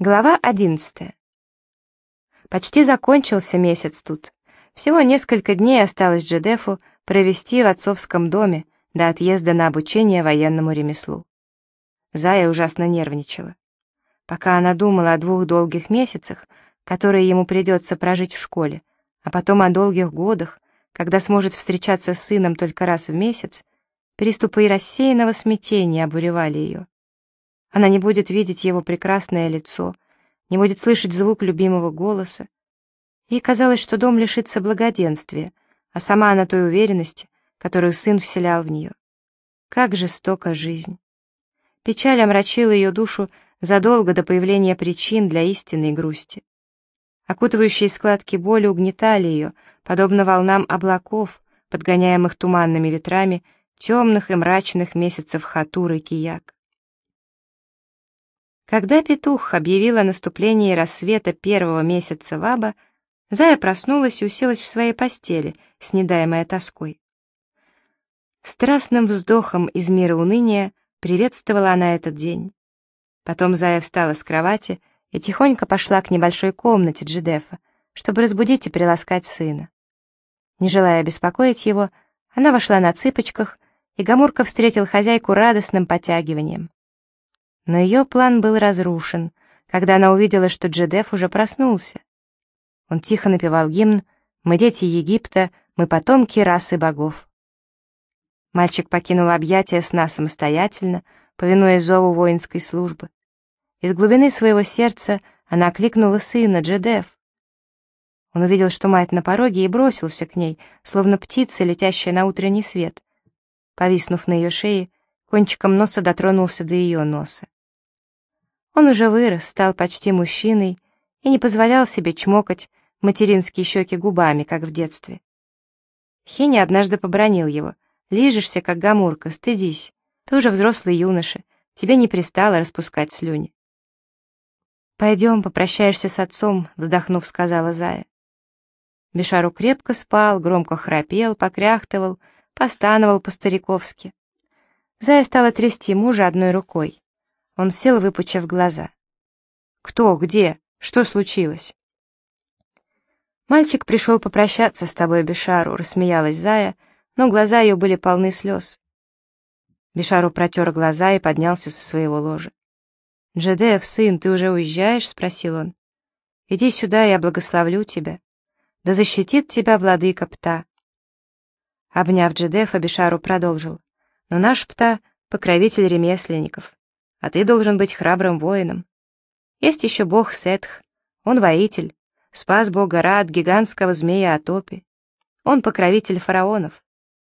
Глава одиннадцатая. Почти закончился месяц тут. Всего несколько дней осталось Джедефу провести в отцовском доме до отъезда на обучение военному ремеслу. Зая ужасно нервничала. Пока она думала о двух долгих месяцах, которые ему придется прожить в школе, а потом о долгих годах, когда сможет встречаться с сыном только раз в месяц, приступы рассеянного смятения обуревали ее. Она не будет видеть его прекрасное лицо, не будет слышать звук любимого голоса. Ей казалось, что дом лишится благоденствия, а сама она той уверенности, которую сын вселял в нее. Как жестока жизнь! Печаль омрачила ее душу задолго до появления причин для истинной грусти. Окутывающие складки боли угнетали ее, подобно волнам облаков, подгоняемых туманными ветрами темных и мрачных месяцев Хатуры Кияк. Когда петух объявил о наступлении рассвета первого месяца Ваба, Зая проснулась и уселась в своей постели, снедаемая тоской. Страстным вздохом из мира уныния приветствовала она этот день. Потом Зая встала с кровати и тихонько пошла к небольшой комнате Джидефа, чтобы разбудить и приласкать сына. Не желая беспокоить его, она вошла на цыпочках, и Гамурка встретил хозяйку радостным потягиванием. Но ее план был разрушен, когда она увидела, что Джедеф уже проснулся. Он тихо напевал гимн «Мы дети Египта, мы потомки расы богов». Мальчик покинул объятия сна самостоятельно, повинуясь зову воинской службы. Из глубины своего сердца она окликнула сына Джедеф. Он увидел, что мать на пороге, и бросился к ней, словно птица, летящая на утренний свет. Повиснув на ее шее, кончиком носа дотронулся до ее носа. Он уже вырос, стал почти мужчиной и не позволял себе чмокать материнские щеки губами, как в детстве. Хини однажды побронил его. «Лижешься, как гамурка, стыдись. Ты уже взрослый юноша, тебе не пристало распускать слюни». «Пойдем, попрощаешься с отцом», — вздохнув, сказала Зая. Бешару крепко спал, громко храпел, покряхтывал, постановал по-стариковски. Зая стала трясти мужа одной рукой. Он сел, выпучив глаза. «Кто? Где? Что случилось?» «Мальчик пришел попрощаться с тобой, Бешару», — рассмеялась Зая, но глаза ее были полны слез. Бешару протер глаза и поднялся со своего ложа. «Джедеф, сын, ты уже уезжаешь?» — спросил он. «Иди сюда, я благословлю тебя. Да защитит тебя владыка Пта». Обняв Джедефа, Бешару продолжил. «Но наш Пта — покровитель ремесленников а ты должен быть храбрым воином. Есть еще бог Сетх, он воитель, спас бога Ра от гигантского змея Атопи. Он покровитель фараонов.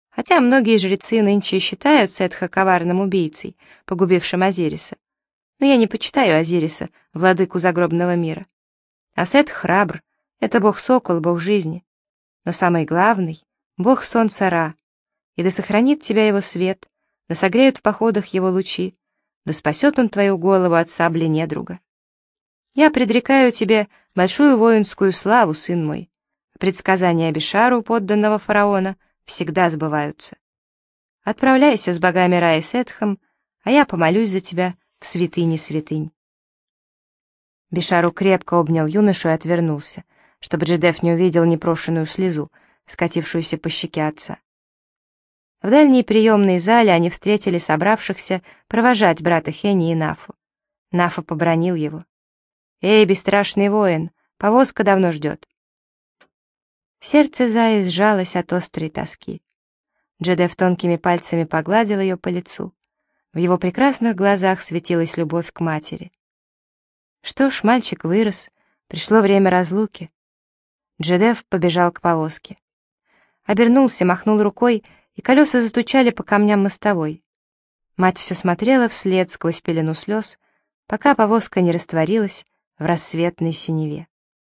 Хотя многие жрецы нынче считают Сетха коварным убийцей, погубившим Азириса. Но я не почитаю Азириса, владыку загробного мира. А Сет храбр, это бог-сокол, бог жизни. Но самый главный — бог солнца Ра. И да сохранит тебя его свет, да согреют в походах его лучи, да спасет он твою голову от сабли недруга. Я предрекаю тебе большую воинскую славу, сын мой. Предсказания Абишару, подданного фараона, всегда сбываются. Отправляйся с богами Ра и Сетхом, а я помолюсь за тебя в святыне святынь. Бишару крепко обнял юношу и отвернулся, чтобы Джедеф не увидел непрошенную слезу, скатившуюся по щеке отца. В дальней приемной зале они встретили собравшихся провожать брата Хени и Нафу. Нафа побронил его. «Эй, бесстрашный воин, повозка давно ждет». Сердце Заи сжалось от острой тоски. Джедеф тонкими пальцами погладил ее по лицу. В его прекрасных глазах светилась любовь к матери. Что ж, мальчик вырос, пришло время разлуки. Джедеф побежал к повозке. Обернулся, махнул рукой и колеса застучали по камням мостовой. Мать все смотрела вслед сквозь пелену слез, пока повозка не растворилась в рассветной синеве.